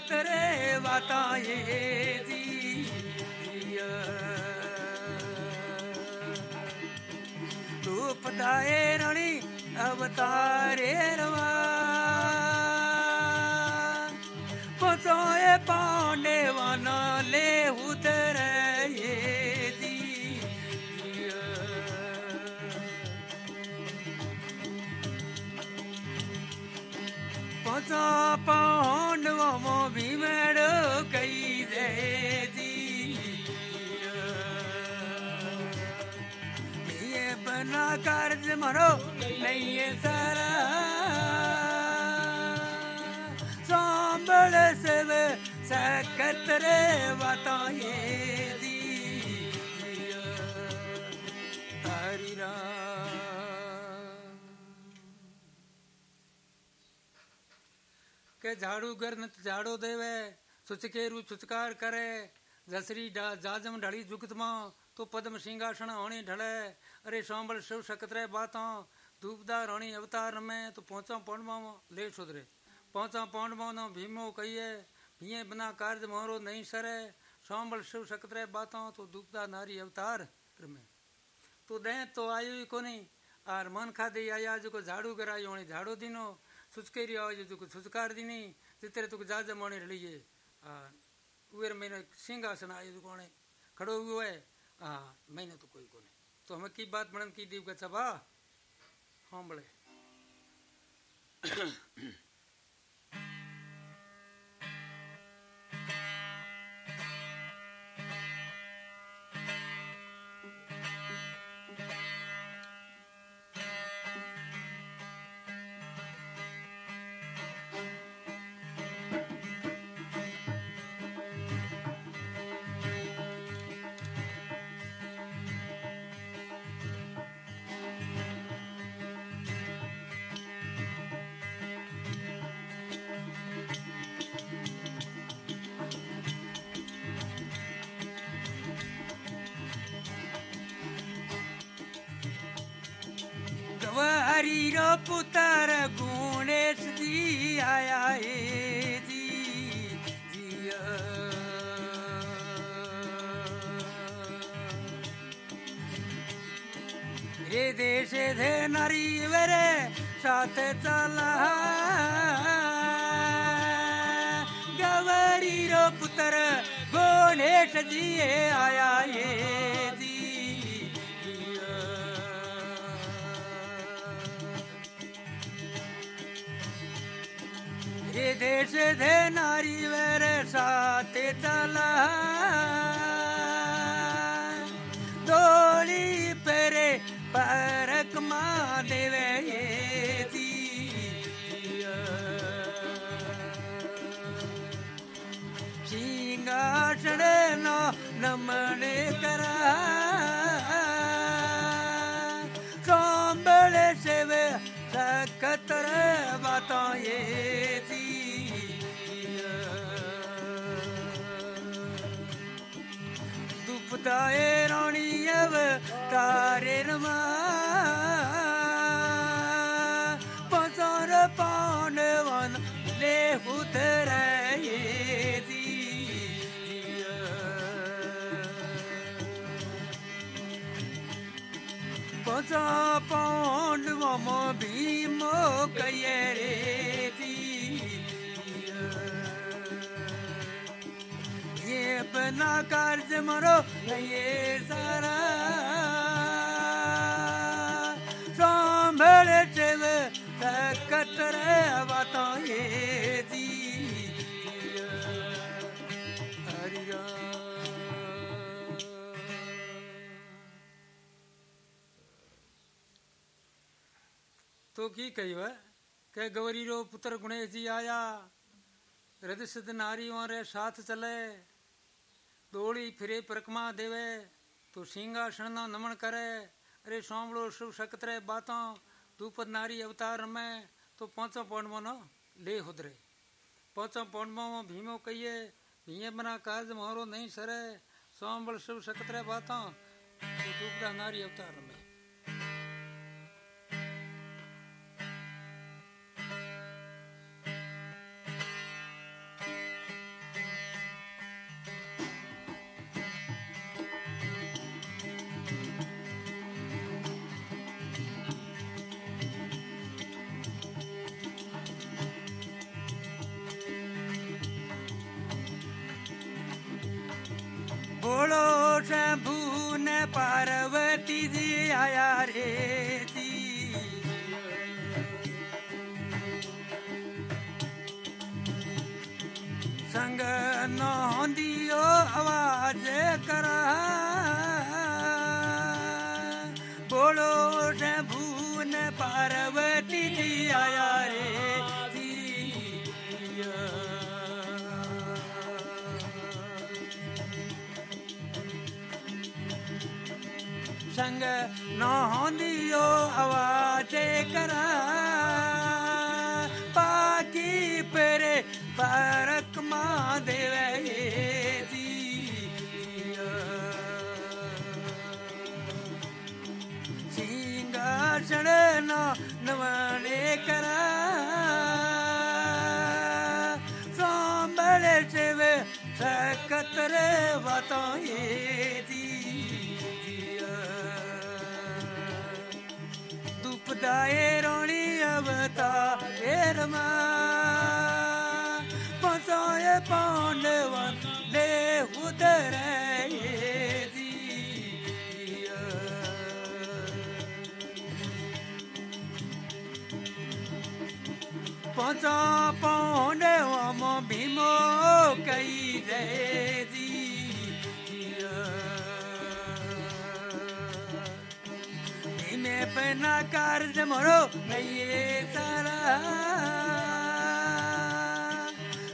सकत रे बाता ये दी तू पताए रानी, अवतारे रवा। पतोए पांडे वाना ले उतर ये दी मो कई दे ये बना कर्ज मरो, नहीं ये सारा। सांबल से वे सकतरे बताए के झाड़ू न झाड़ो देवे सुचकेरू सुचकार करे जसरी डा- जाजम ढड़ी जुगतमा तो पद्म सिंहासन होनी ढले अरे सोमबल शिव सकतरे बातों धूपदार होनी अवतार में तो पहुँचा पौंडमा ले सुधरे पहुँचा पौंडमा नो भीमो कहिए भीए बिना कार्य मोहरो नहीं सरे सोमबल शिव सकतरे बातों तो धूपदार नारी अवतार में तो दे तो आयो ही कोनी आर मन खादे आया जो झाड़ू दिनी जितरे तुक जाज मोने रलिए आ उएर मैंने सिंहासन आयो कौन कोने खड़ो हुए है। हाँ मैंने तो कोई कौन तो हमें की बात बनन की दीव का बा हाँ बड़े पुत्र गुणेश जी आया हे जी, जिया। रे देश धे नारी वेरे साथ चला। गवारी रो पुत्र गुणेश जी आया हे देश धे नारी वेर साथे चला डोली पेरे परक मा देवे ये। सिंहासन न नमन करा सांबल शिव सकतर बाता ये दिया। दुपदाए रानी अब तारे रमा पसार पांडवन ले उतर बना कार्य मरो ये सारा। कतर बाता ये। तो की कही वह के गौरी रो पुत्र गुणेश जी आया। हृदय सिद्ध नारी रे साथ चले। दौड़ी फिरे परिक्रमा देवे तो सिंहासन नो नमन करे अरे सोमड़ो शुभ सकतरे बातों पद नारी अवतार में तो पाँचों पौंडमो नो ले हुदरे पाँचों पौंडमो में भीमो कहिए भीमे बना काज मोहरो नहीं सरे सोमबल शिव नारी बातों तो शम्भू न पार्वती जी आया रे। नौंदियो आवाज़ करा। पाकी पेरे परक माँ देवे सिंहासन नवणे करा। सांबल शिव सकतरे बताए जी। दुपदाए रोणी अवतार मा पसाए पांडवन ले उदर पचा पांडवम भीमो कई जय जी भीमे पना कार्ज मरो नये तारा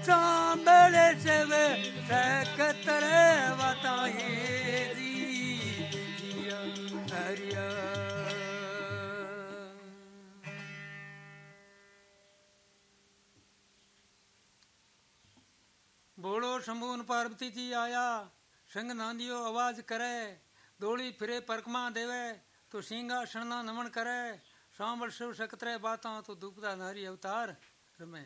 सांबल शिव सकतर बताए हरिया। बोलो शंभुन पार्वती जी आया संग नांदियो आवाज़ करे दौड़ी फिरे परकमा देवे तो सिंगा शरणा नमन करे सांबल शिव शक्तरे बाता तो दुपदा नारी अवतार रमे।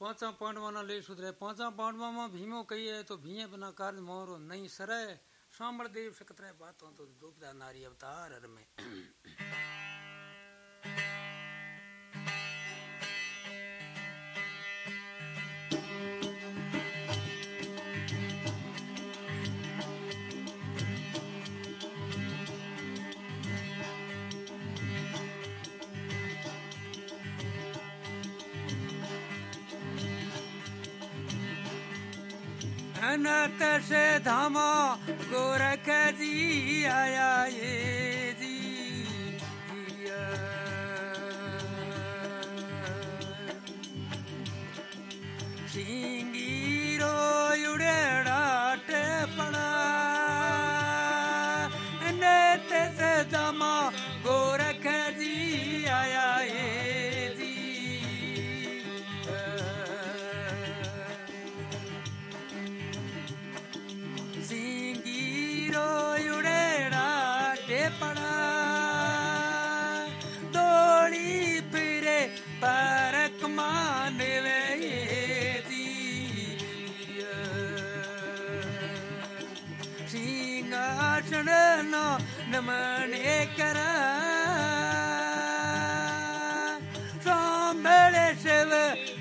पांचा पांडवा ना ले सुधरे, पांचा पांडवा में भीमो कही है तो भीए बिना कार्य मोरो नहीं सरे। सांबल देव शक्तरे बातों तो दुपदा नारी अवतार रमे। अनत से धामा गोरख जी आया ये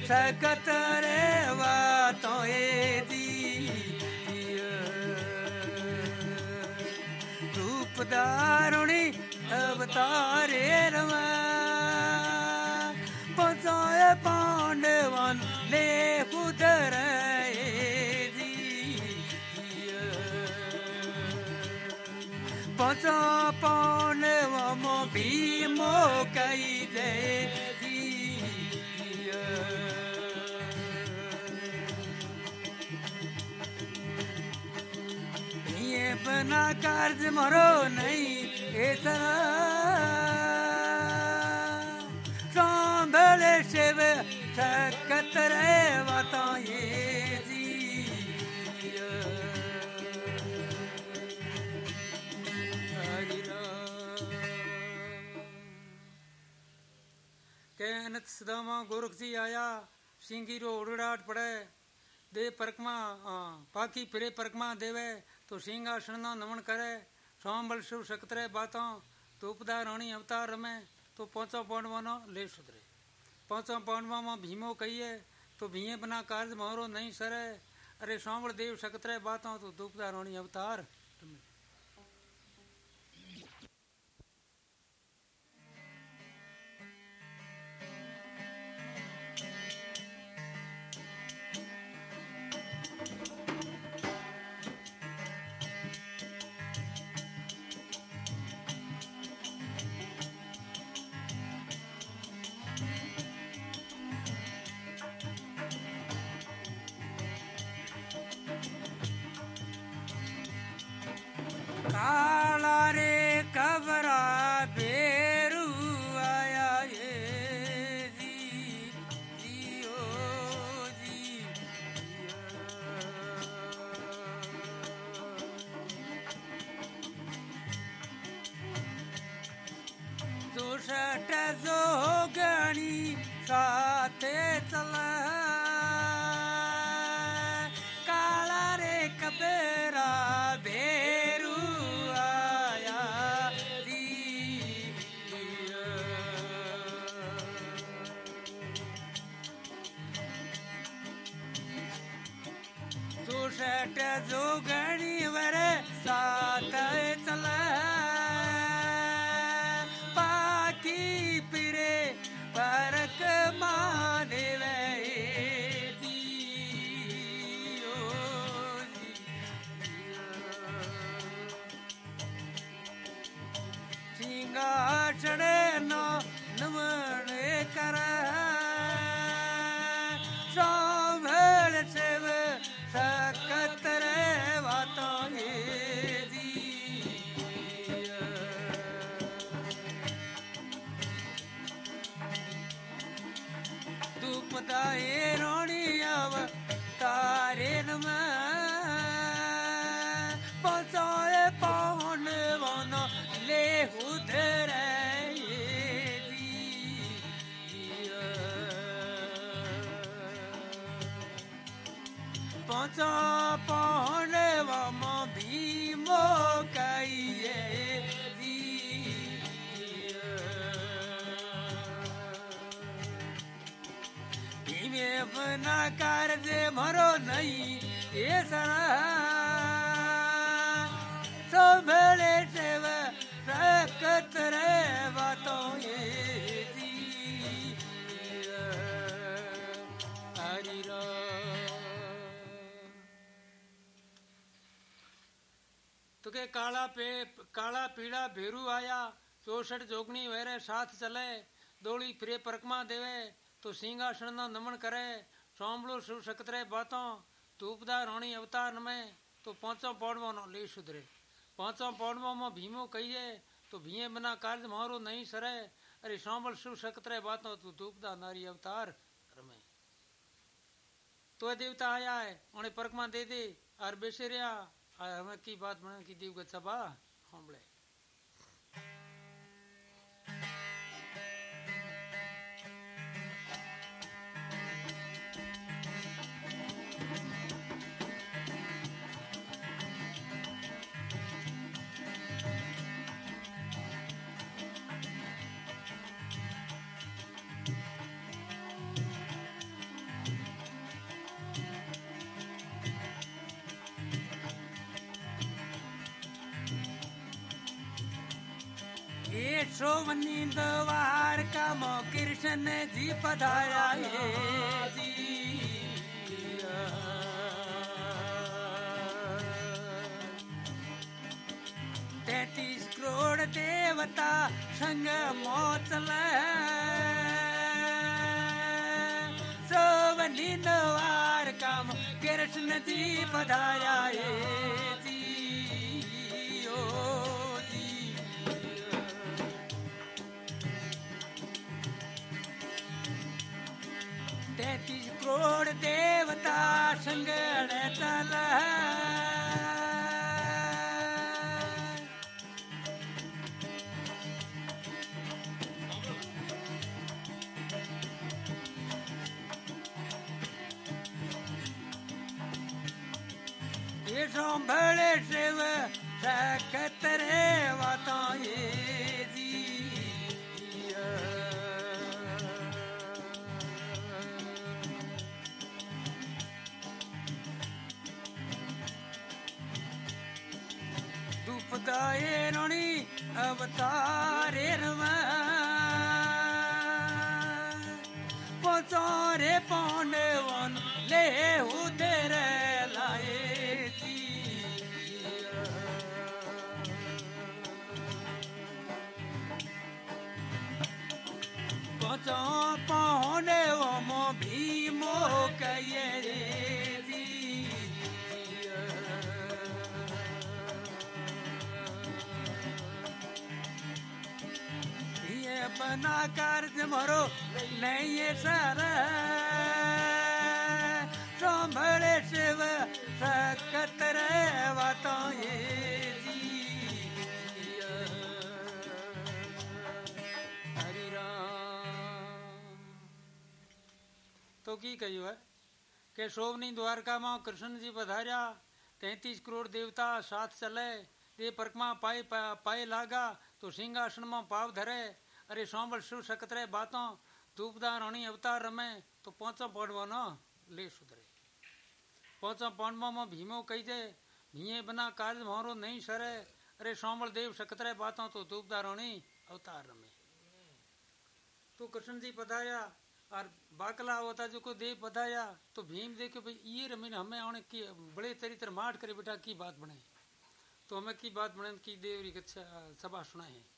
सकत रे वातो दी रूपदारुणी अवतारे रमा पचाए पांडवन ले उदर पचा पांडवम भीमो कई जय बना कार्य मरो नहीं तरह। शिव सकत रे। के अनंत सदामा गोरख जी आया सिंगी रो उड़ाट पड़े। दे परकमा हाँ, पाकी फिरे परकमा देवे। तो सिंहासन ना नमन करे सांबल शिव शक्तरे बातों तो उपदा रानी अवतार रमे तो पाँचों पांडवा नो ले सुधरे। पाँचों पांडवा में भीमो कहिए तो भीए बना कार्य मोहरो नहीं सरे। अरे सांवड़ देव शक्तरे बातों तो दुपदा रोणी काला पे, काला पीड़ा भेरू आया, चौसठ जोगनी वेरे साथ चले दौड़ी फिरे परकमा देवे तो सिंहासन नो नमन करे सोमलो शिव सकतरे बातों, धूपदा रोणी अवतार में तो पाँचों पौड़वो नो ले सुधरे। पाँचों पौड़वो में भीमो कहिए तो भीए बिना कार्य मारो नहीं सरे, अरे सोमल शिव सकतरे बातों तो धूपदा नारी अवतार रमे। तो देवता आया है, उन्हें परकमा दे दे, और बेसे हमें की बात बने की दीव गच्छा हमले सोवनी द्वार का मो कृष्ण जी पधारा तैतीस करोड़ देवता संग मोचल सोवनी द्वार का मो कृष्ण जी पधारा ਜਿਸੋਂ ਬੜੇ ਸਿਵ ਸਕਤ ਰੇ ਵਤਾਏ ਦੀ ਦੁਪਦਾਏ ਰਣੀ ਅਵਤਾਰ मरो नहीं सर संभले शिव सकत रे बातों ये हरि तो की कहो है કે શોભની દ્વારકામાં કૃષ્ણજી પધાર્યા તેત્રીસ કરોડ દેવતા સાથ ચલે એ પરકમાં પાય પાય લાગા તો સિંહાસનમાં પાવ ધરે અરે સોંભળ શિવ શકતરે બાતો ધૂપદાર અણી અવતાર રમે તો પોચો પડવાનો લે સુધરે પોચો પડવામાં ભીમો કહી દે ભીએ બના કાર્ય મારો નહીં સરે અરે સોંભળ દેવ શકતરે બાતો તો ધૂપદાર અણી અવતાર રમે તો કૃષ્ણજી પધાર્યા और बाकला होता जो को देव पधाया तो भीम देखो भाई ये रमीन हमें आने की बड़े चरित्र माठ करे बेटा की बात बने तो हमें की बात बने की देव री सभा सुनाए गे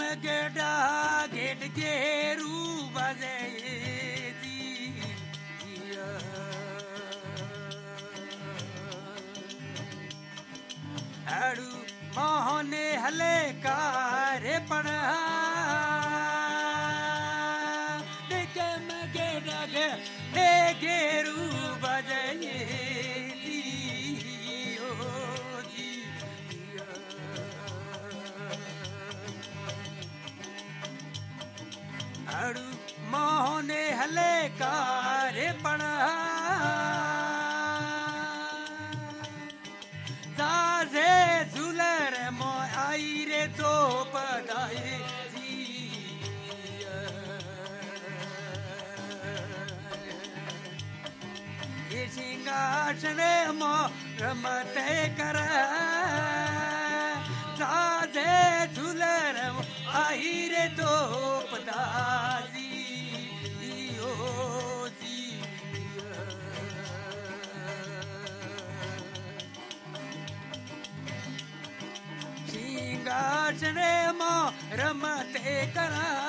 मगड़ा गेट गेरू बजे मोहने हले कारे पड़ा गे मगड़ा गे गेरू बजे अड़ू मोहने हले कारे पड़ा सिंहासन मो रमते कर। दाजे झूलर आई रे तो पदाजी मो रमते कर।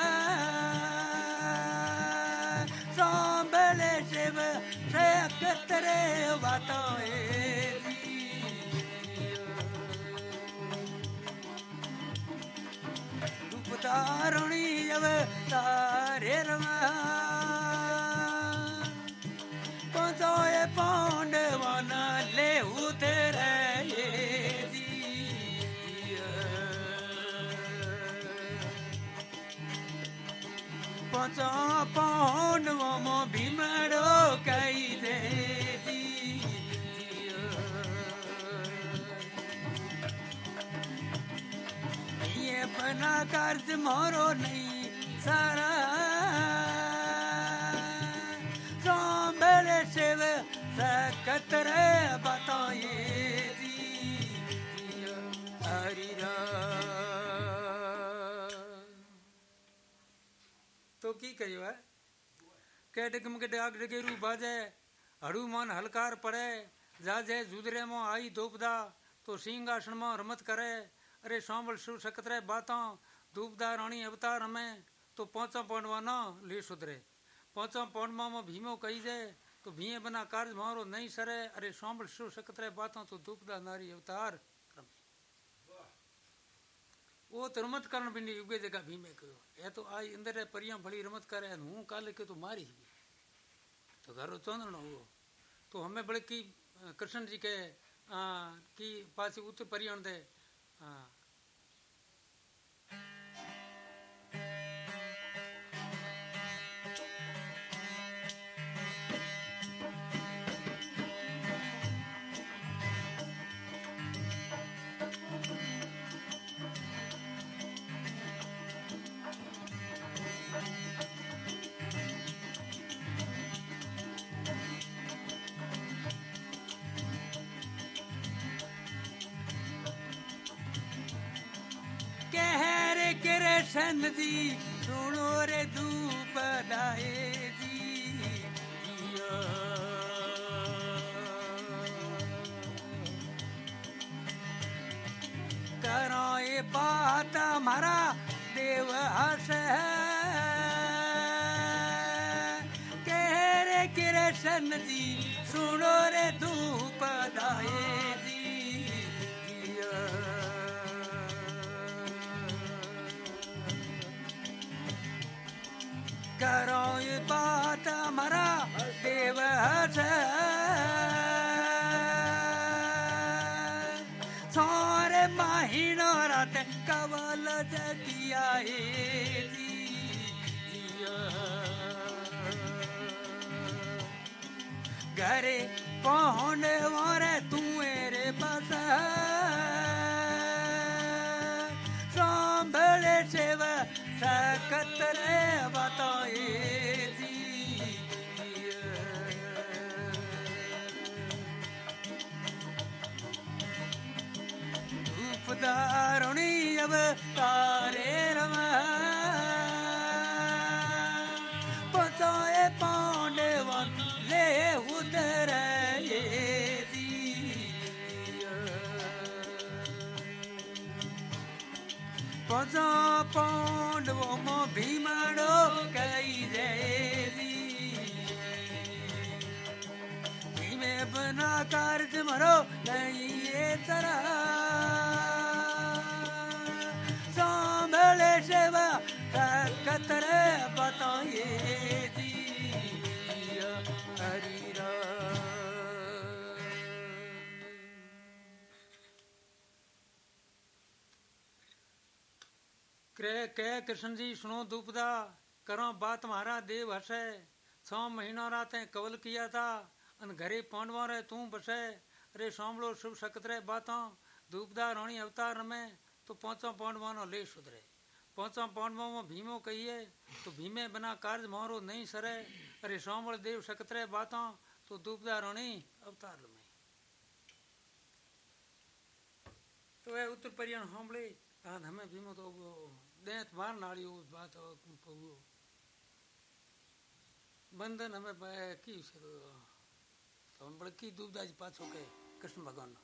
तारुणी जब तारे रमा पंचोए पांडवन ले उतरे पंचो अपना कर्ज मोरो नहीं, सारा। सांबले शिव सकत रे हरि तो की कहो है? के डगम के डाग डगेरू बाजे, हड़ू मन हलकार पड़े, जाजे जुदरे मो आई धोपदा तो सिंहासन में रमत करे अरे सांबल शिव सकतरे बातों धूपदार रानी अवतार हमें तो पाँचों पौंडवा न ले सुधरे। पाँचों पौंडवा में भीमो कही जाए तो भीए बना कार्य मारो नहीं सरे। अरे सांबल शिव सकतरे बातों तो धूपदार नारी अवतार वो तो रमत करण बिंडी उगे जगह भीमे कहो ये तो आई अंदर परियाँ भली रमत करे हूँ काले के तो मारी ही तो घर चौंदण हुओ। तो हमें बड़े की कृष्ण जी के आ, की पास उत्तर परियण दे हाँ कृष्ण जी सुनो रे धूप दाए जी करो ये बात हमारा देव हस कह रे कृष्ण जी सुनो रे धूप बात हमारा देव हस सारे महीनो रात कवल जगिया घरे कौन वारे तू रे बस धूपदारुणी अब तारे रम। पचाए पांडवन ले उतर पचा पांडवो मो भीमड़ो कई भीमे बना कार्य मरो नहीं ये तरा कह कृष्ण जी, सुनो दुपदा करो बात तुम्हारा देव हसे। छ महीना रातें कवल किया था, अन घरे पांडवा रे तू बसे। अरे सांभलो शुभ सकत रे बाता धूपदा रानी अवतार में तो पाँचों पांडवा नो ले सुधरे। पाँचों पांडवों में भीमो कहिए तो भीमे बना कार्य मारो नहीं सरे अरे सांभल देव सकत रे बाता तो धूपदा रानी अवतार में तो है उत्तर परियन सांभले आज हमें भीमो तो देत मार नाड़ी उस बात बंधन हमें की तो हम बड़की दुबदा जी पाछो के कृष्ण भगवान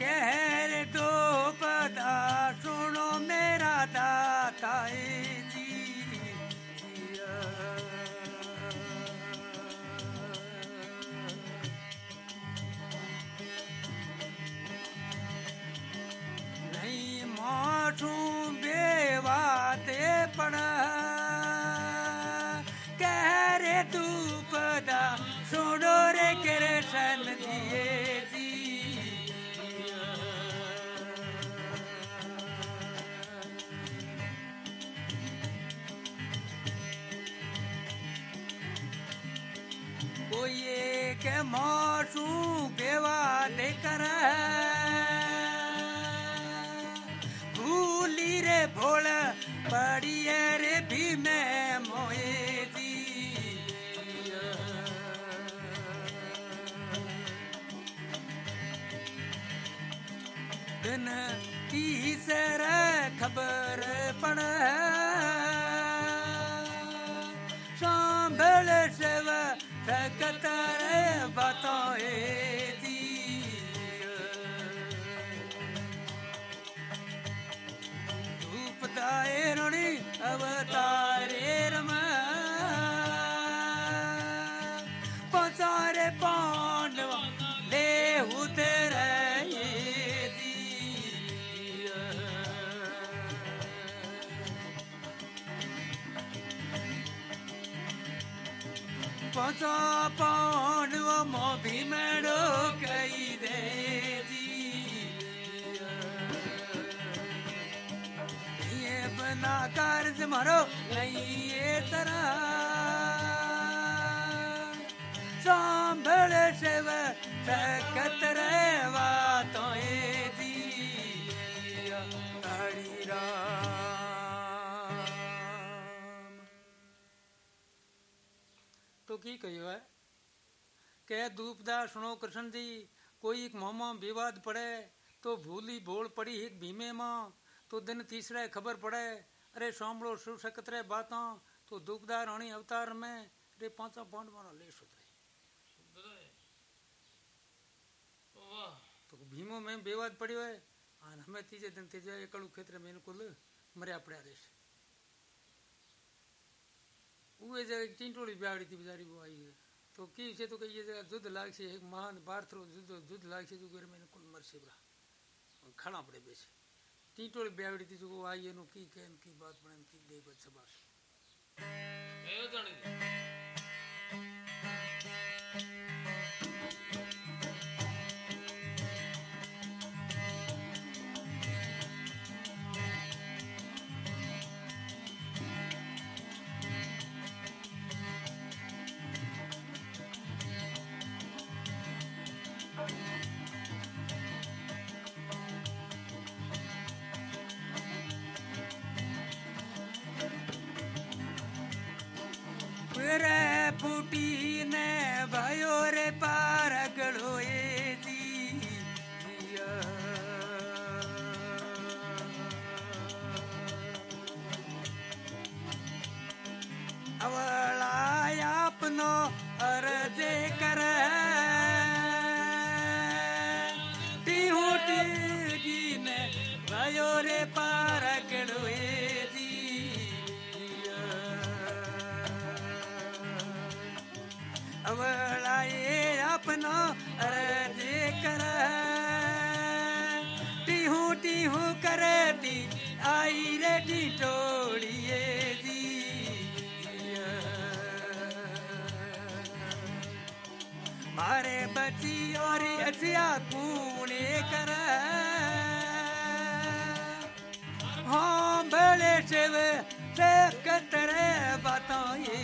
कह पचा पांडव मो भीमड़ो कई दे ये बना कार्य मारो नहीं ये तरह की कहो है कह धूपदास सुनो कृष्ण जी कोई एक मोमो विवाद पड़े तो भूली भोल पड़ी एक भीमे माँ तो दिन तीसरे खबर पड़े अरे सांभलो शिव सकत रे बातों तो दुखदार रानी अवतार में रे पांचा पांड मारा ले सुधरे तो भीमो में बेवाद पड़ियो है और हमें तीजे दिन तीजे एकड़ू क्षेत्र में कुल मरिया पड़ा रेस उहे जगह टिंटोड़ी ब्याड़ी थी बेचारी वो आई है। तो की से तो कही जगह युद्ध लाग एक महान बारथरो युद्ध युद्ध लाग जो घर में कुल मर से बड़ा खड़ा पड़े बेसे टीटोड़ी ब्याड़ी थी जो आई है, नो की कहन, की बात बने की जेवे ते कतरे बताए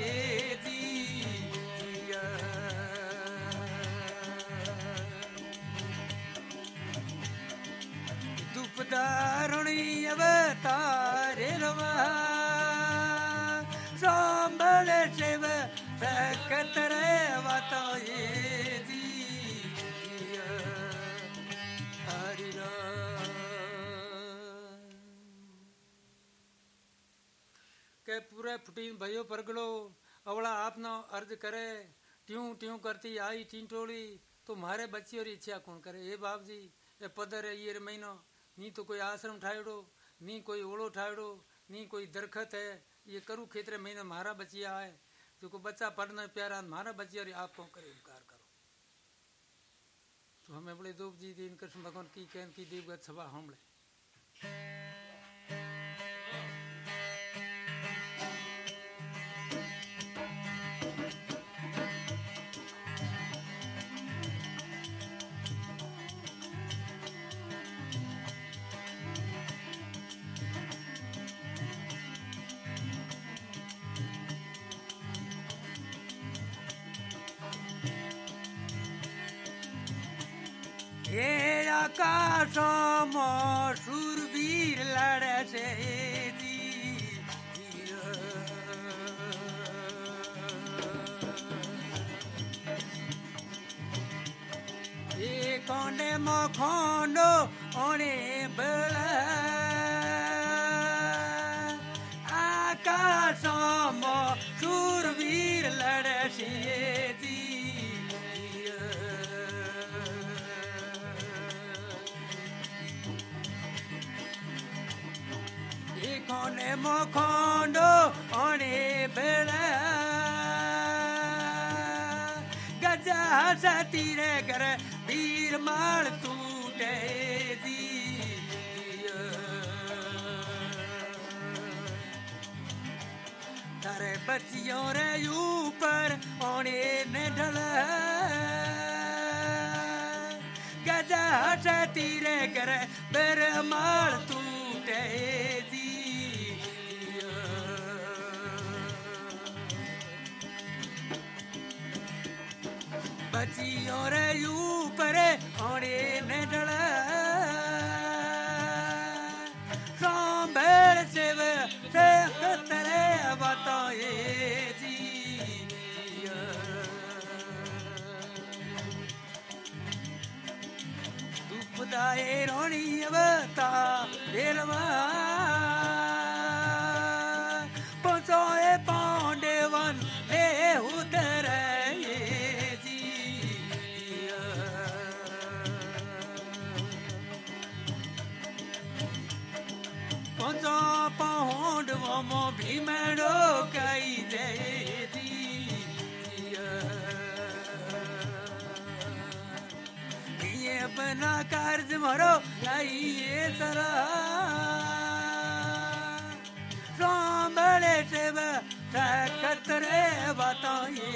दुपदा पूरे फुटीन भयो परगड़ो, अवला आपनो अर्ज़ करे, ट्यूं ट्यूं करती आई टींटोड़ी तो मारे बच्ची और इच्छा कौन करे? हे बाप जी ये पदर है ये महीनो, नी तो कोई आश्रम ठाड़ो नी कोई ओड़ो ठाड़ो नी कोई दरखत है। ये करू खेत्र महीने मारा बचिया है जो बच्चा पढ़ना प्यारा, मारा बचिया आप कौन करे? उपकार करो। तो हमें बड़े दूप जी दीन कृष्ण भगवान की कहन की देवगत सभा हमले આકાશમાં સુરવીર લડે છે એ કોંડે મખોંડો ઓણે બળ প্রেমখণ্ড অনে বেড়া গজা সতী রে কর বীর মাল টুটে তারে বচিयों रे ऊपर ओने ने डला गजा सती रे कर बेर माल टूटे તૂટે बचियों रे ऊपर ओणे ने डला सांभर शिव से कतरे बताए કાર્જ મારો લઈએ સરા સાંભળે છે કતરે બતાઈએ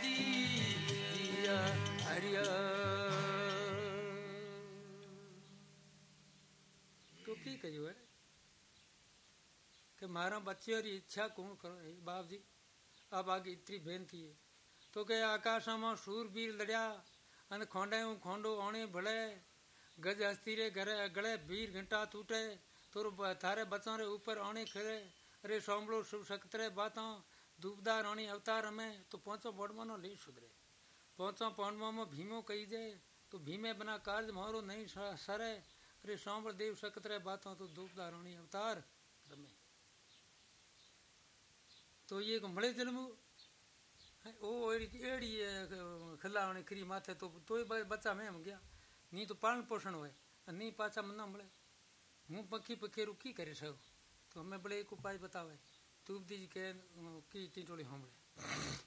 જી હરિયા તો કી કહ્યું હે કે મારા બચ્ચીઓની ઈચ્છા કોણ કરો હે બાપજી આ બાકી ઇતરી બેનતી હે તો કે આકાશમાં શૂરબીર લડ્યા અને ખોંડે હું ખોંડો ઓણે ભળે गज हस्ती रे घरे गले भीर घंटा टूटे तुर थारे बचन रे ऊपर आने खरे। अरे सोमलो शुभ शक्त रे बाता, दूबदा रानी अवतार हमें तो पहुंचो बड़मो नो ली सुधरे। पहुंचो पौंडमो में भीमो कही जाए तो भीमे बना कार्य मारो नहीं सरे। अरे सोमल देव शक्त रे बातों तो दूबदा रानी अवतार रमे। तो ये घुमड़े जन्म ओ एड़ी एड़ी खिला खरी माथे तो तो बच्चा मैं हम गया। નહીં તો પાલન પોષણ હોય અને નહીં પાછા મને ના મળે હું પંખી પખેરું કી કરી શકું તો અમે ભલે એક ઉપાય બતાવે તું બધી કે કી ટીટોળી સાંભળે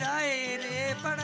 जाए रे पड़ा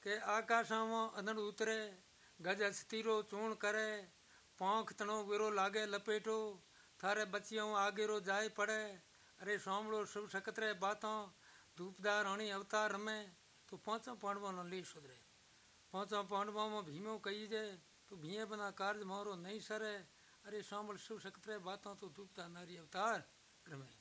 કે આકાશામાં અનડ ઉતરે, ગજ અસ્થિરો ચૂણ કરે, પાંખ તણો વેરો લાગે લપેટો, થારે બચિયો આગેરો જાય પડે, અરે સાંભળો શુભ શકત્રે બાતો, ધૂપદાર અણી અવતાર રમે, તો પાંચો પાંડવાનો લી સુધરે. પાંચો પાંડવામાં ભીમો કહી દે, તો ભીએ બના કાર્જ મારો નહીં સરે, અરે સાંભળ શુભ શકત્રે બાતો, તો ધૂપદાર નારી અવતાર રમે.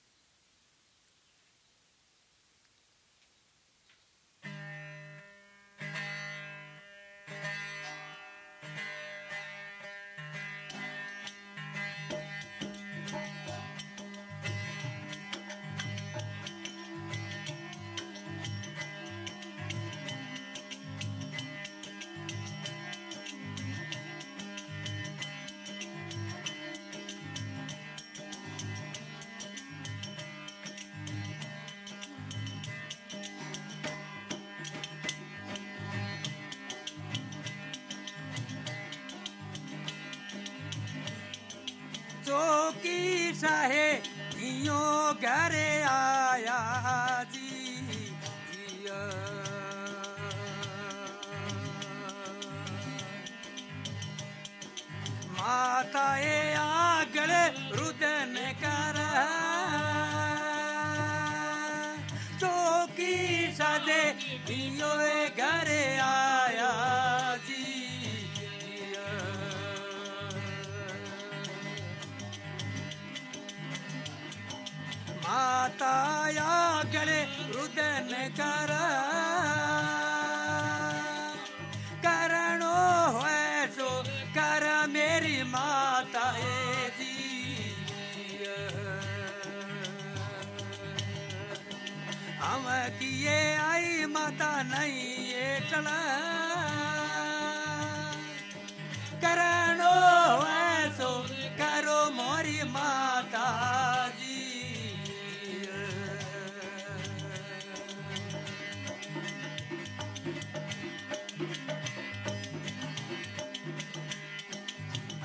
चौकी साहे यो घरे आया जी। माता ए आगल करणो है सो करो मोरी माता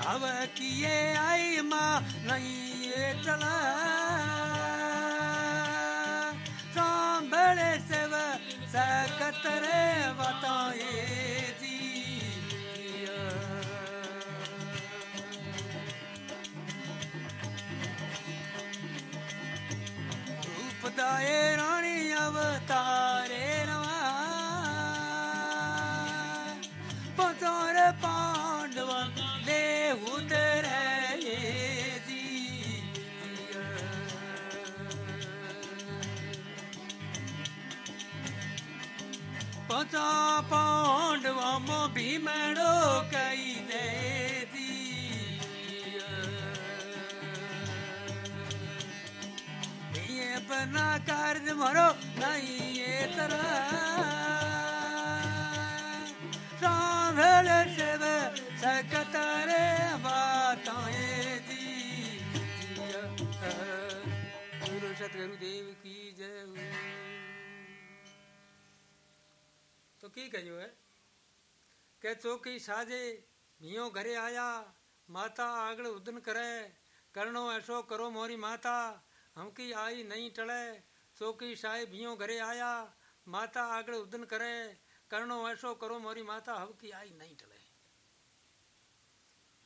अब किए आई माँ नहीं चला। रूपदाए रानी अवतारे रवा पतोर पांडवन ले उतरे जी। पचा पांडवा मो भीमड़ो कई। बना कार्य मरो नहीं ये तरह। सांभल शिव सकतरे बाताएँ जी। गुरु सतगुरु देव की जय तो की कहो है? के चौकी साजे, मियो घरे आया, माता आगड़ उदन करे करनो ऐसो करो मोरी माता। हमकी आई नहीं टले चौकी साहे भियो घरे आया, माता आगड़ उदन करे करनो ऐसो करो मोरी माता हवकी आई नहीं टले।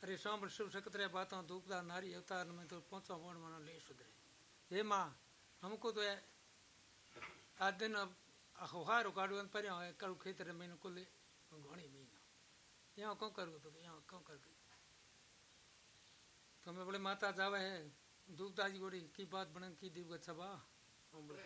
अरे सांभ शिव सकतरे बातों धूपदार नारी अवतार में तो पहुंचो मोड़ मनो ले सुधरे। हे माँ, हमको तो आज दिन अब अखबार उकाड़ू पर कड़ू खेतर में कुल, घणी महीना यहाँ क्यों करूँ तो यहाँ क्यों कर? तो मैं बोले माता जावे है दूबदाजी गोरी की बात बनन की दीव सभा? તારી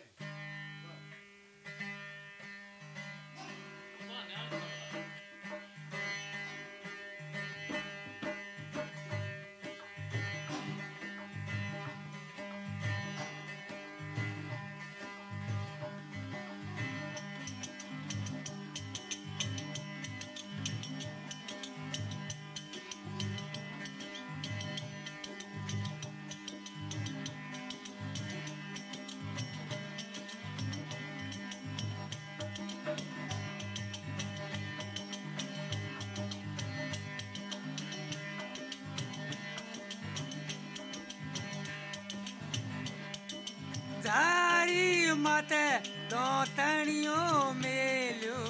मते दो तणियों मेलो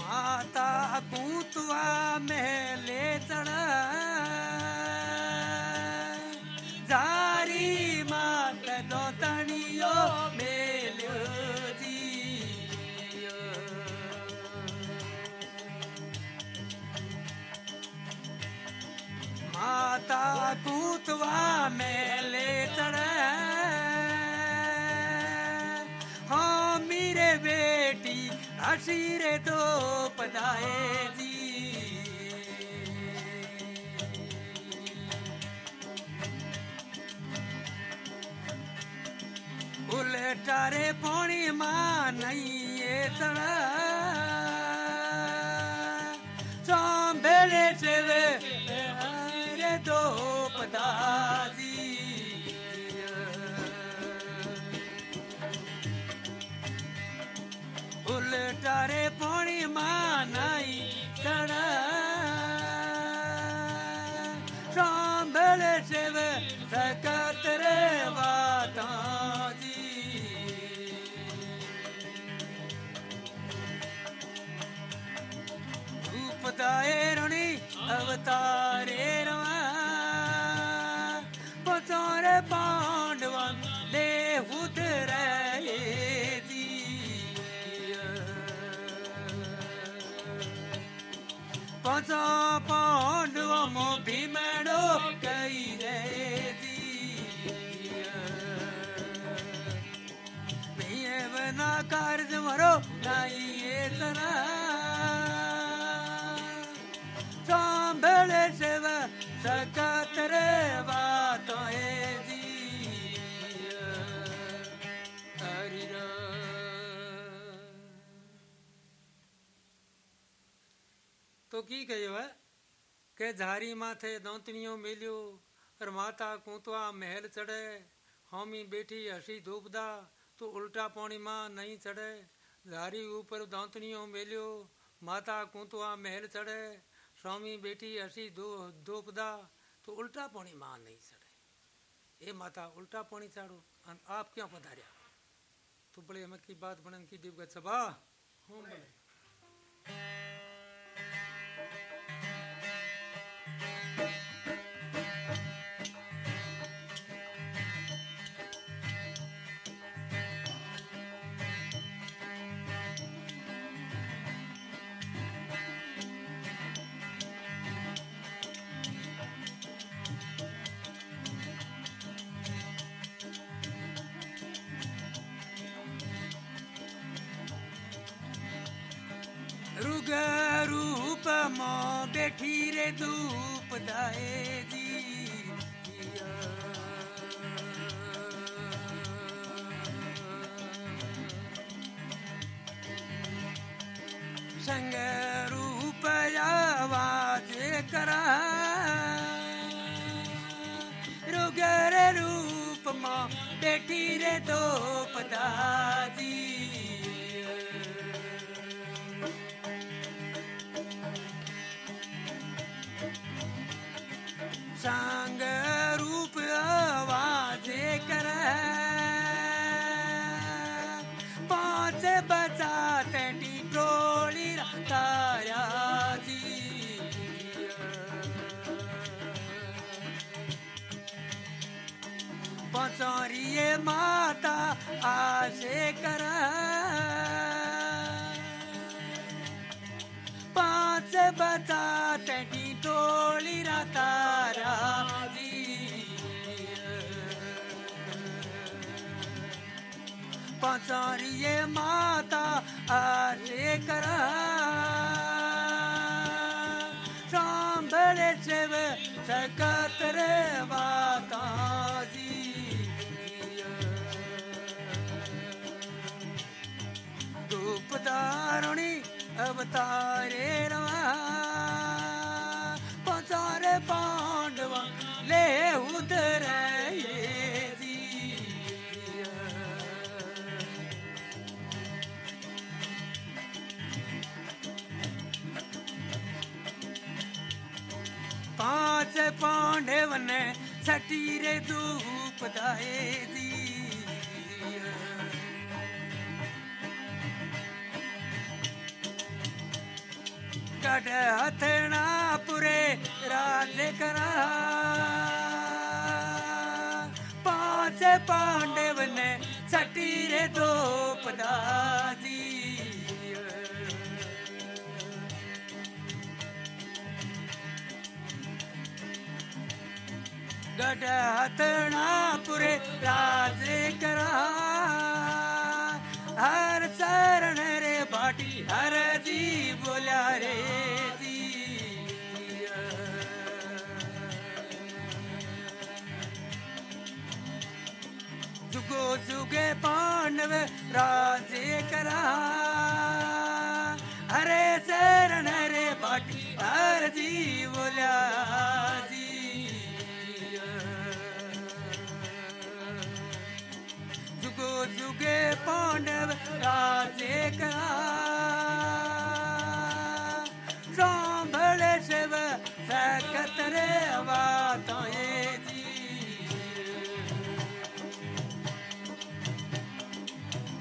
माता पूतवा में ले चढ़ा। माता चढ़े हाँ। मेरे बेटी हसीरे दो पदाए जी। उलटारे पानी माँ नहीं ये चढ़ा सांभले से वे रे दो पदाजी जारे पानी मानाई चढ़ सांभल शिव सकत रे बाता दाए पचा पांडवा मो भीमड़ो कई रे बना कार्य मरो की कहो है? के झारी माथे दौतनियों मिलियो और माता कुंतवा महल चढ़े। हामी बैठी हसी धूपदा तो उल्टा पानी माँ नहीं चढ़े। झारी ऊपर दौतनियों मिलियो, माता कुंतवा महल चढ़े। स्वामी बेटी हसी दो दोपदा तो उल्टा पानी माँ नहीं चढ़े। ए माता, उल्टा पानी चाड़ो आप क्यों पधारिया? तो बड़े हमें की बात बनन की दिवगत सभा। हूँ बड़े रूप माँ बैठी रे धूप दाए जी संग रूप आवाज़ करा। रुगर रूप माँ बैठी रे धूप दादी पचौरिए माता आशे कर पाँच बचा तेटी टोली तारा पचारिए माता आले कर। सांभले शिव सकत अवतारे रवा पचारे पांडवा ले उधर पाँच पांडव ने छठी रे धूप दाए दी कट हथना पुरे राज करा. पाँच पांडव ने छठी रे धूप दादी गढ़ हथना पुरे राज करा. हर चरण रे बाटी हर जी बोला रे जी जुगो जुगे पांडव राजे करा। हरे चरण रे बाटी हर जी बोला। जुगे पांडव राजे कहा सांभल शिव सकत रे वाताए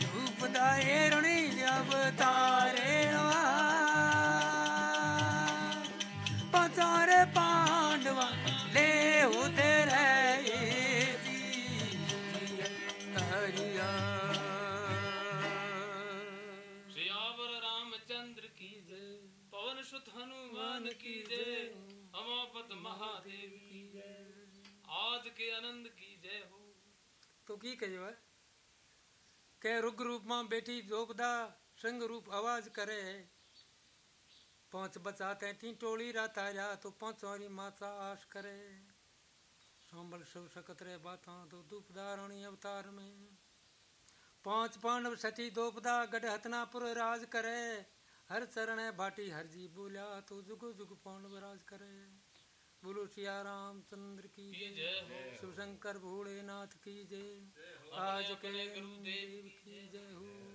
रूपदाए ऋणी अवतार हनुमान की जय। अमापत महादेव की जय। आद के आनंद की जय हो। तो की कहियो है? के रुग रूप में बेटी जोगदा, संग रूप आवाज़ करे पाँच बचाते ती टोली, राता जा तो पांचवारी माता आश करे। सांबल शिव सकतरे बाता तो दुपदारणी अवतार में। पाँच पांडव सती दोपदा, गढ़ हतनापुर राज करे। हर चरण है भाटी हर जी बोलिया तो जुग जुग पौन विराज करे। बोलो सिया राम चंद्र की जय। शिव शंकर भोलेनाथ की जय। आज के गुरुदेव की जय हो।